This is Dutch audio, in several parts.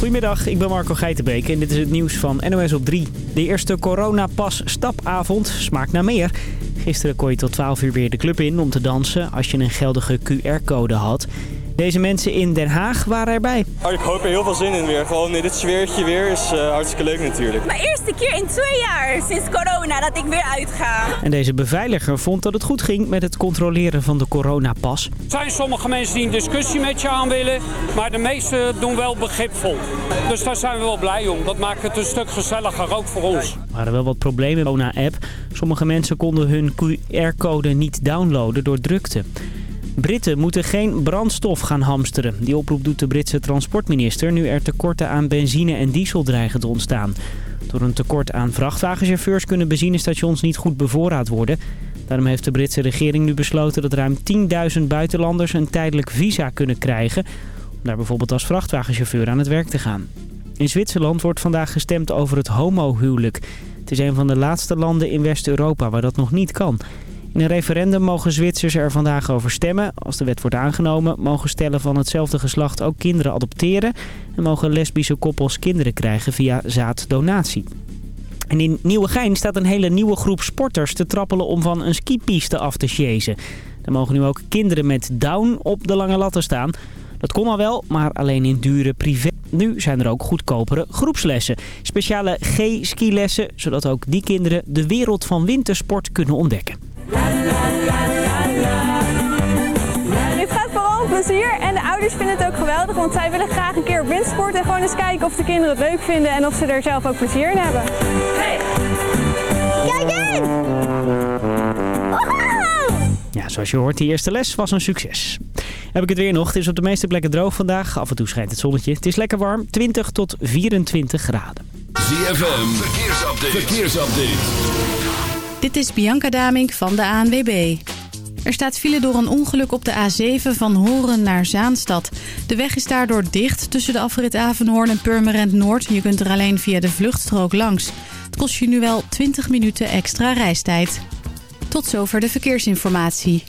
Goedemiddag, ik ben Marco Geitenbeek en dit is het nieuws van NOS op 3. De eerste coronapas stapavond smaakt naar meer. Gisteren kon je tot 12 uur weer de club in om te dansen als je een geldige QR-code had. Deze mensen in Den Haag waren erbij. Oh, ik hoop er heel veel zin in weer. Gewoon in dit sfeertje weer is uh, hartstikke leuk natuurlijk. Mijn eerste keer in twee jaar sinds corona dat ik weer uitga. En deze beveiliger vond dat het goed ging met het controleren van de coronapas. Er zijn sommige mensen die een discussie met je aan willen, maar de meesten doen wel begripvol. Dus daar zijn we wel blij om. Dat maakt het een stuk gezelliger, ook voor ons. Er waren wel wat problemen met de corona-app. Sommige mensen konden hun QR-code niet downloaden door drukte. Britten moeten geen brandstof gaan hamsteren. Die oproep doet de Britse transportminister nu er tekorten aan benzine en diesel dreigen te ontstaan. Door een tekort aan vrachtwagenchauffeurs kunnen benzinestations niet goed bevoorraad worden. Daarom heeft de Britse regering nu besloten dat ruim 10.000 buitenlanders een tijdelijk visa kunnen krijgen... om daar bijvoorbeeld als vrachtwagenchauffeur aan het werk te gaan. In Zwitserland wordt vandaag gestemd over het homohuwelijk. Het is een van de laatste landen in West-Europa waar dat nog niet kan... In een referendum mogen Zwitsers er vandaag over stemmen. Als de wet wordt aangenomen, mogen stellen van hetzelfde geslacht ook kinderen adopteren. En mogen lesbische koppels kinderen krijgen via zaaddonatie. En in Nieuwegein staat een hele nieuwe groep sporters te trappelen om van een skipiste af te chasen. Er mogen nu ook kinderen met down op de lange latten staan. Dat kon al wel, maar alleen in dure privé. Nu zijn er ook goedkopere groepslessen. Speciale G-skilessen, zodat ook die kinderen de wereld van wintersport kunnen ontdekken. Dit gaat vooral om plezier en de ouders vinden het ook geweldig, want zij willen graag een keer op windsport en gewoon eens kijken of de kinderen het leuk vinden en of ze er zelf ook plezier in hebben. Hey. Kijk eens! Ja, zoals je hoort, de eerste les was een succes. Heb ik het weer nog. Het is op de meeste plekken droog vandaag. Af en toe schijnt het zonnetje. Het is lekker warm, 20 tot 24 graden. ZFM, verkeersupdate. verkeersupdate. Dit is Bianca Damink van de ANWB. Er staat file door een ongeluk op de A7 van Horen naar Zaanstad. De weg is daardoor dicht tussen de afrit Avenhoorn en Purmerend Noord. Je kunt er alleen via de vluchtstrook langs. Het kost je nu wel 20 minuten extra reistijd. Tot zover de verkeersinformatie.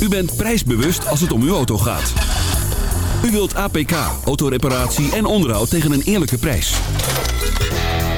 U bent prijsbewust als het om uw auto gaat. U wilt APK, autoreparatie en onderhoud tegen een eerlijke prijs.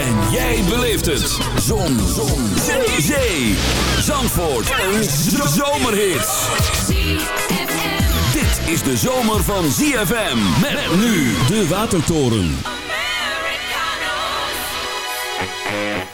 En jij beleeft het. Zon. Zon. Zee. Zandvoort. Een zomerhit. Dit is de zomer van ZFM. Met nu de Watertoren. This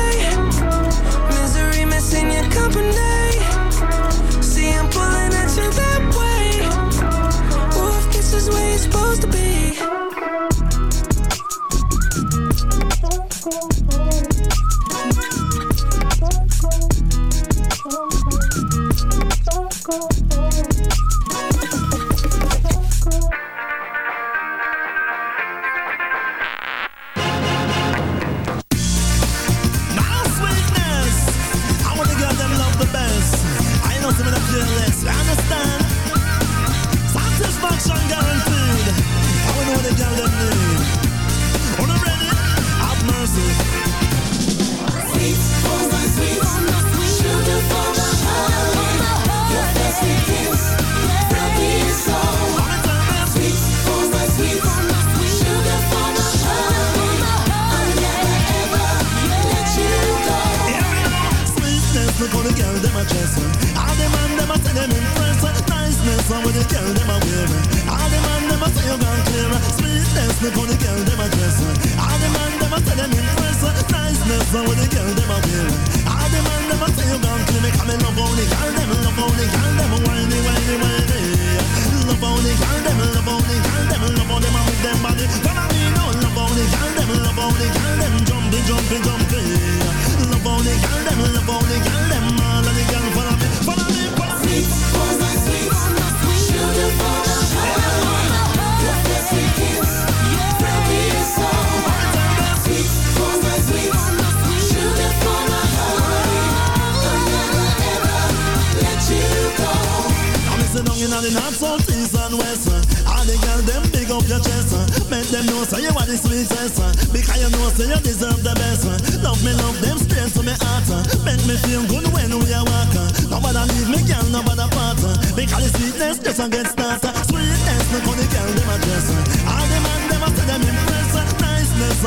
Cool.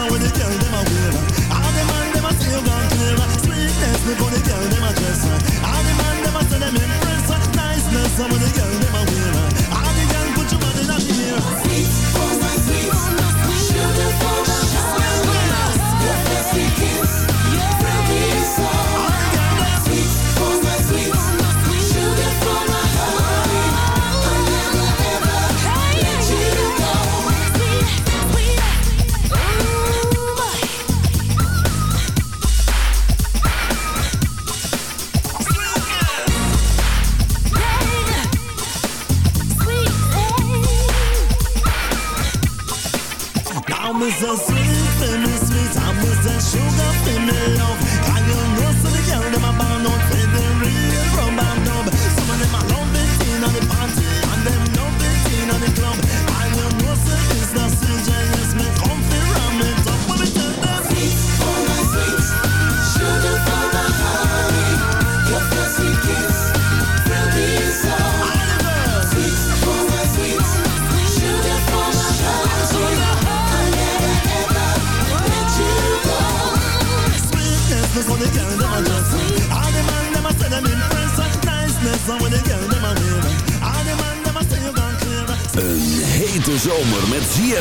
Now with the girl, them a man, een. Sweetness, me for the them.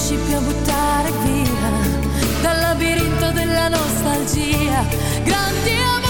principi a buttare via dal labirinto della nostalgia. Grandi amore.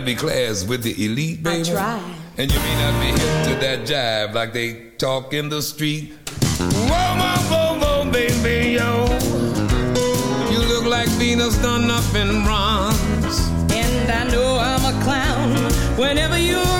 not be class with the elite, baby. try. And you may not be hip to that jive like they talk in the street. Whoa, whoa, whoa, whoa, baby, yo. You look like Venus done up in bronze. And I know I'm a clown whenever you're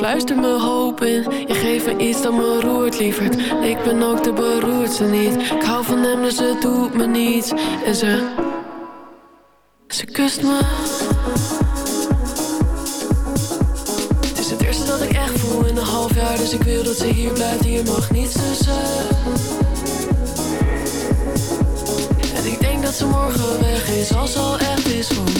Ze fluistert me hoop in, je geeft me iets dat me roert, lieverd. Ik ben ook de beroerdste niet, ik hou van hem dus het doet me niets. En ze, ze kust me. Het is het eerste dat ik echt voel in een half jaar, dus ik wil dat ze hier blijft. Hier mag niets tussen. En ik denk dat ze morgen weg is, als ze al echt is Want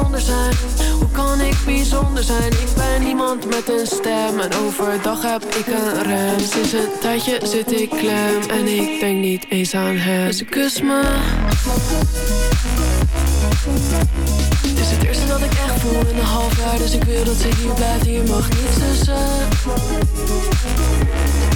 zijn? Hoe kan ik bijzonder zijn? Ik ben iemand met een stem En overdag heb ik een rem. Sinds een tijdje zit ik klem En ik denk niet eens aan hem. Dus ze kust me. Het is het eerste dat ik echt voel in een half jaar. Dus ik wil dat ze hier blijft Hier mag niets tussen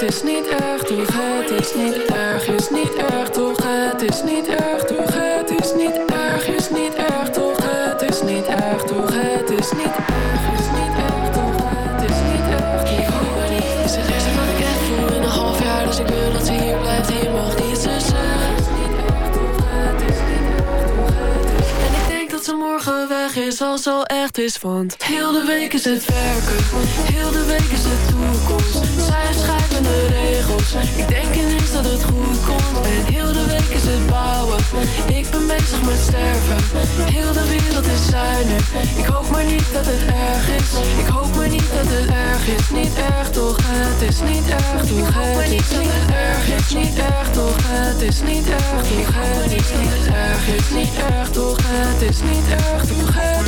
het is niet erg toch? Het is niet erg, is niet erg toch, het is niet erg toch? Het is niet erg, is niet erg toch, het is niet erg toch? Het is niet erg, als al echt is Want heel de week is het werken Heel de week is het toekomst. Zij schrijven de regels. Ik denk ineens dat het goed komt. En heel de week is het bouwen. Ik ben bezig met sterven. Heel de wereld is nu Ik hoop maar niet dat het erg is. Ik hoop maar niet dat het erg is. Niet erg toch, het is niet erg toch? Het is niet erg, is. niet erg toch? Het is niet erg toch? Het is niet erg, is niet erg toch? Het is niet erg toch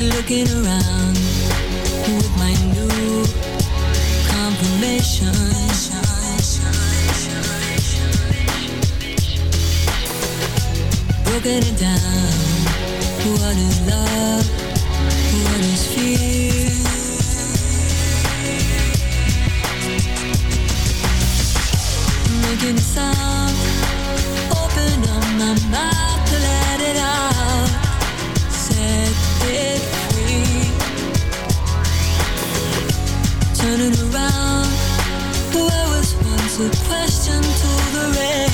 Looking around with my new confirmation. Broken it down. What is love? What is fear? Making a sound. Around. Where was once a question to the rain.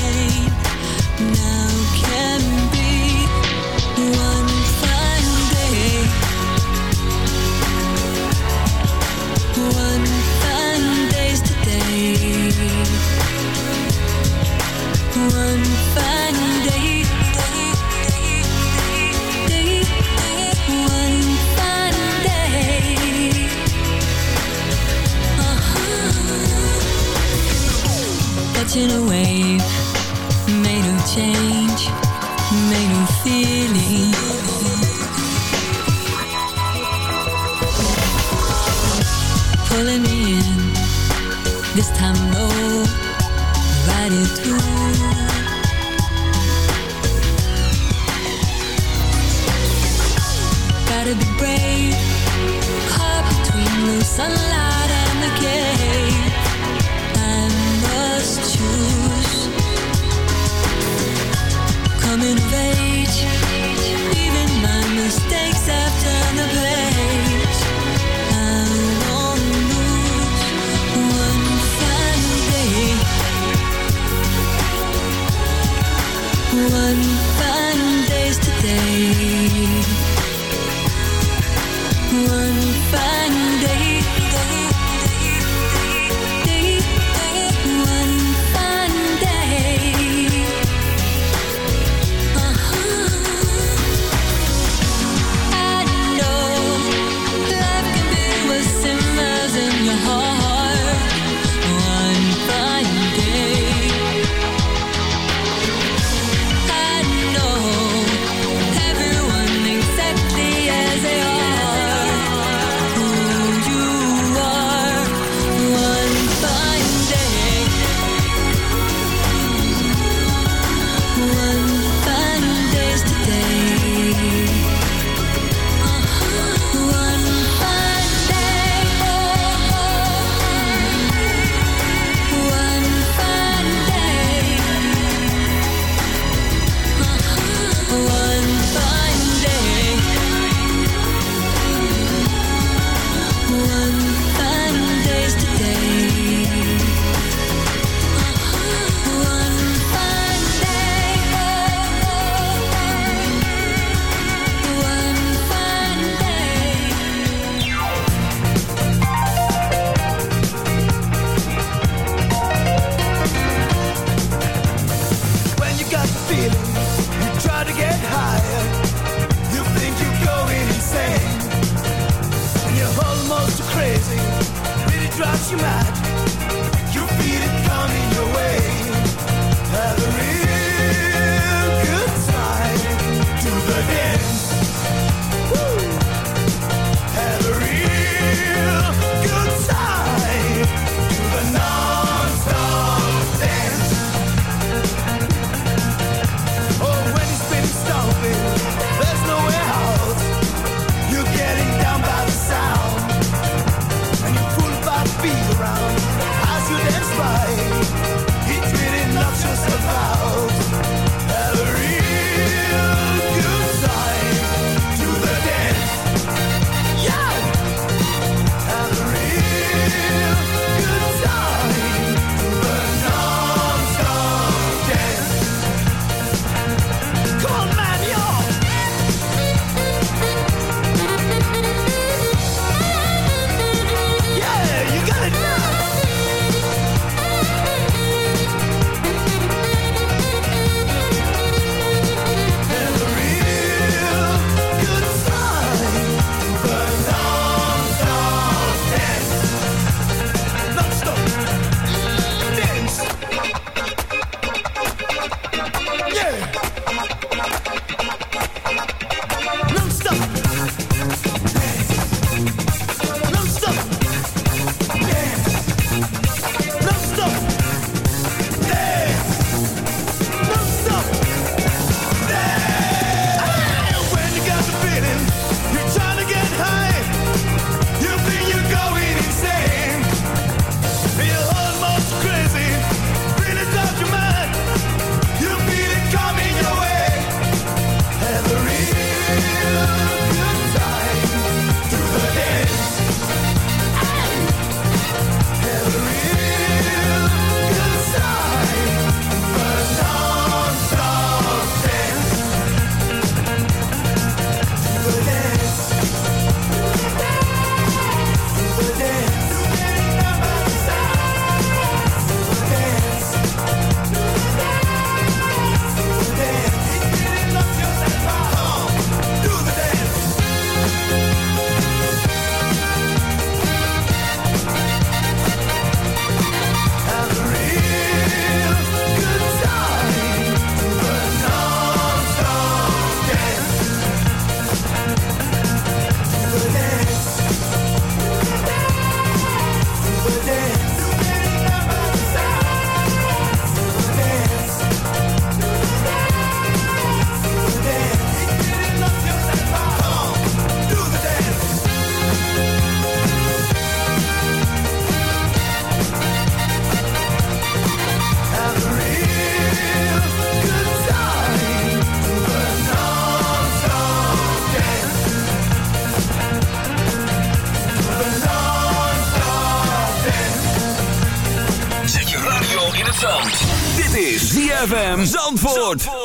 Zandvoort.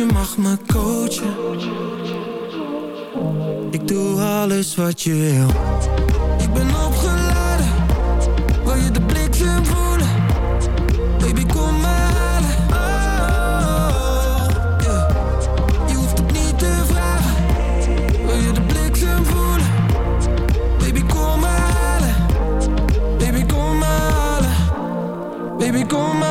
je mag me coachen. Ik doe alles wat je wil. Ik ben opgeladen Wil je de blik zien voelen? Baby kom maar halen. Oh, je hoeft het niet te vragen. Wil je de blik zien voelen? Baby kom maar halen. Baby kom maar halen. Baby kom maar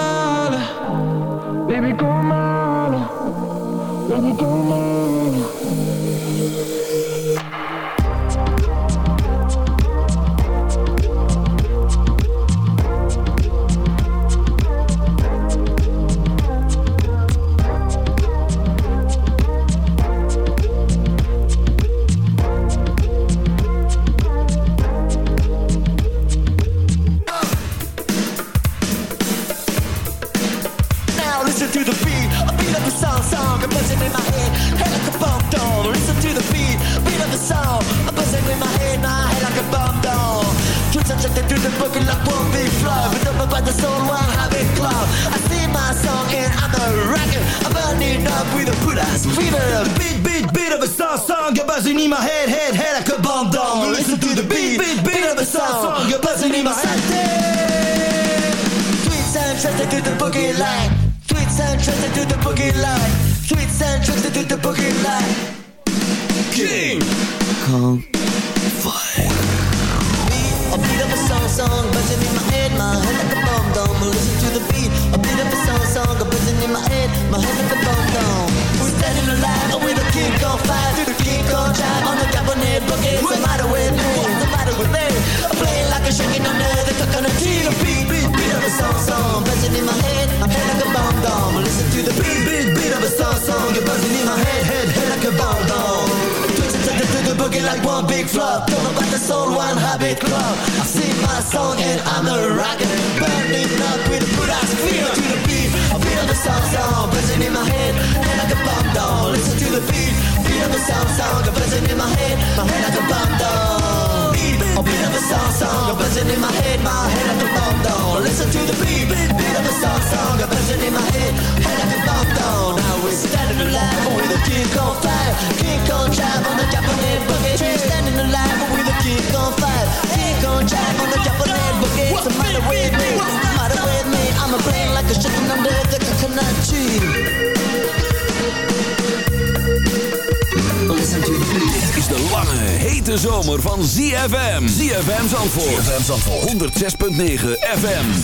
hete zomer van ZFM. ZFM Zandvoort. ZFM Zandvoort. 106.9 FM.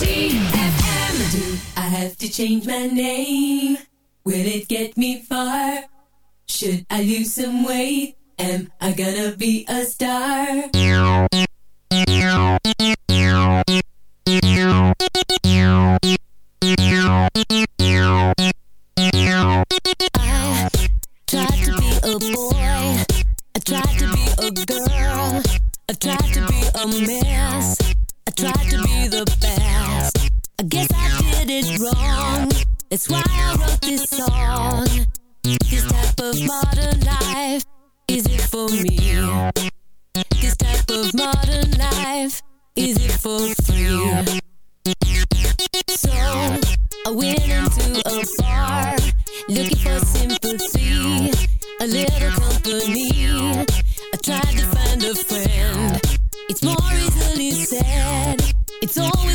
Do I have to change my name? Will it get me far? Should I lose some weight? Am I gonna be a star? That's why I wrote this song. This type of modern life, is it for me? This type of modern life, is it for free? So I went into a bar looking for sympathy, a little company. I tried to find a friend. It's more easily said. It's always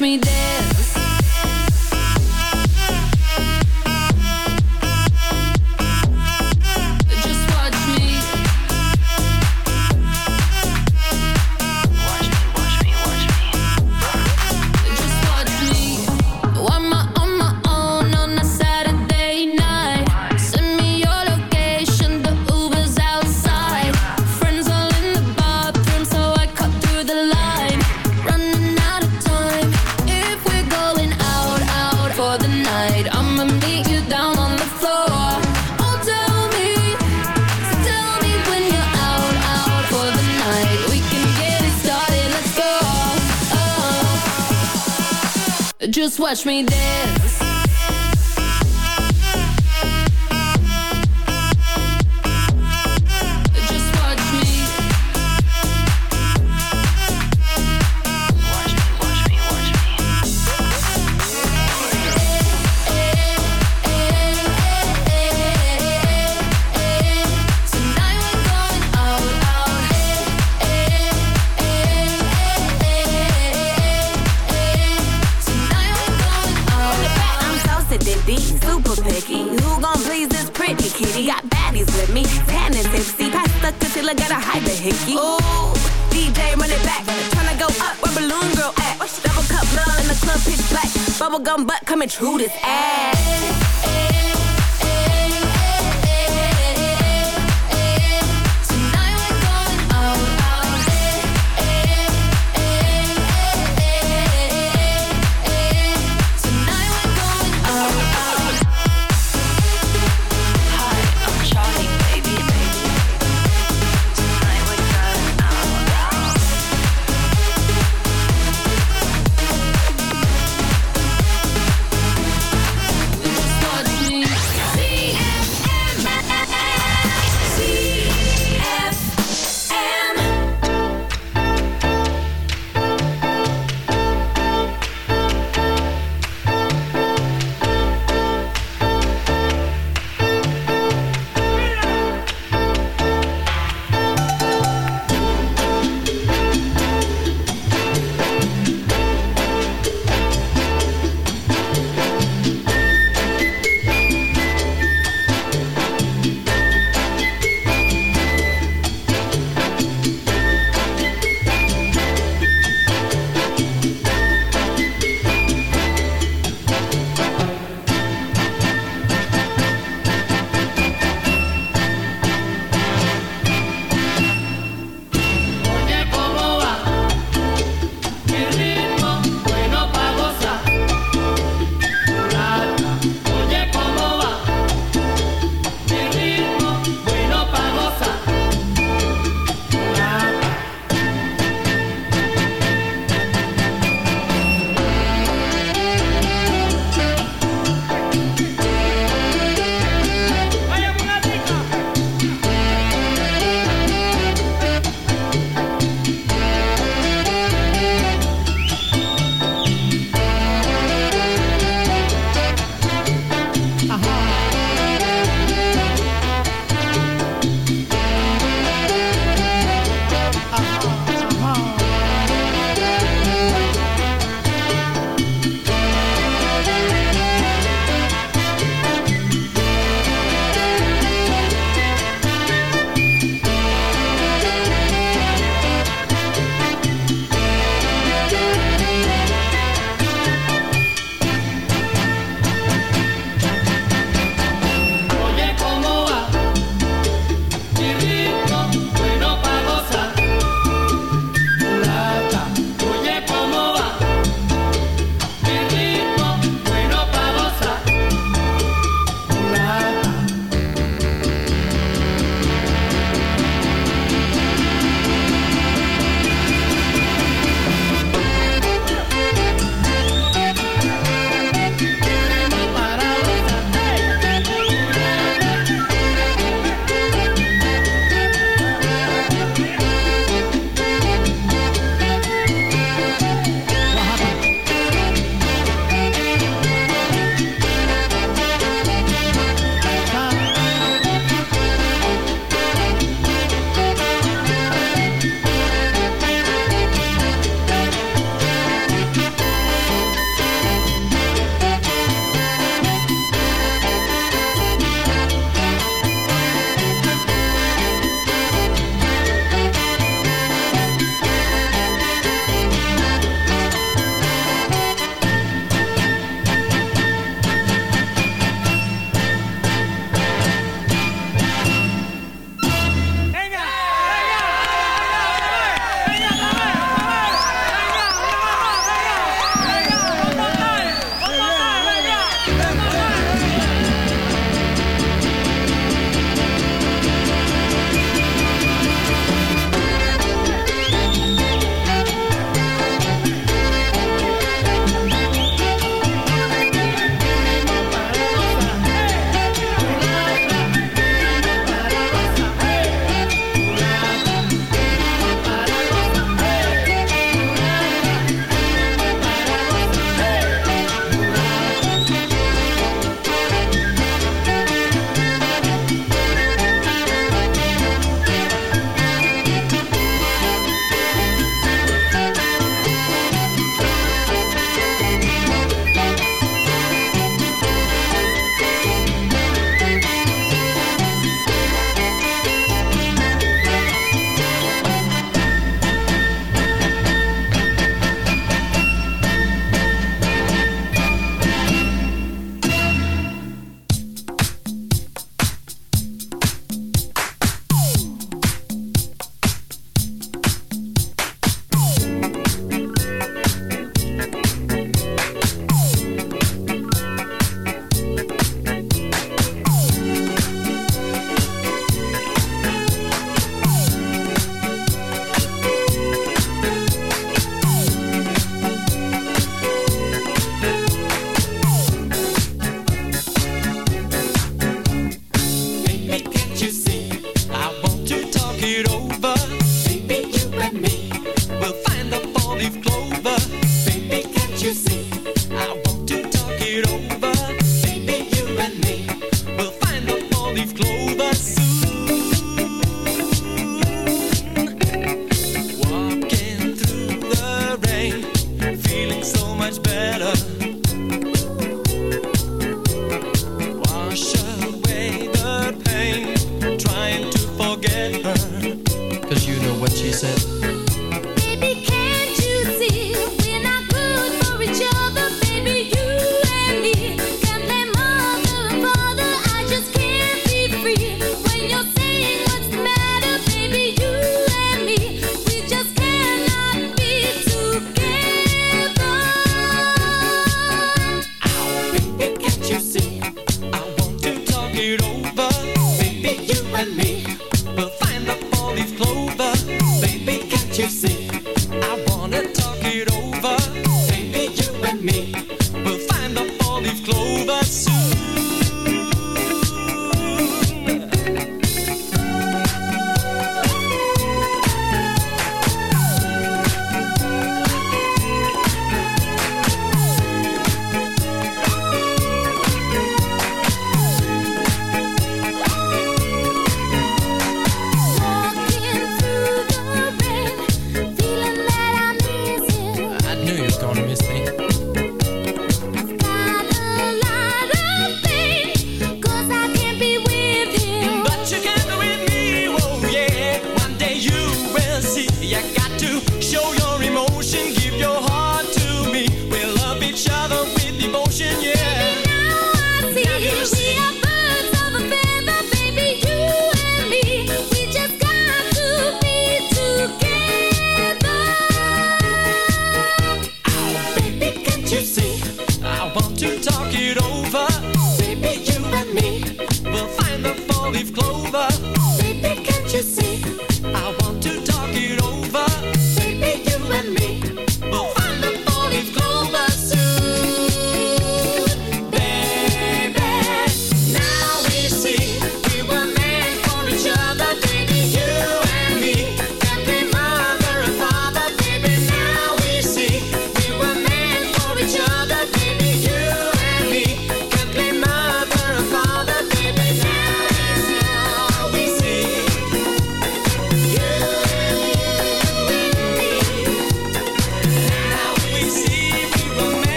me down just watch me dance. bubblegum butt coming through this ass.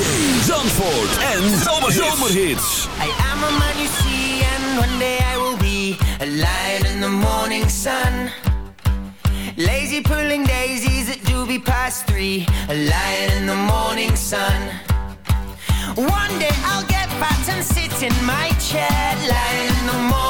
Zee, Zandvoort en Zomerhits. I am a man you see and one day I will be a lion in the morning sun. Lazy pulling daisies at doobie past three, a lion in the morning sun. One day I'll get fat and sit in my chair, lying in the morning